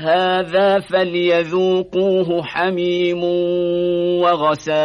هذا فليذوقوه حميم وغساق.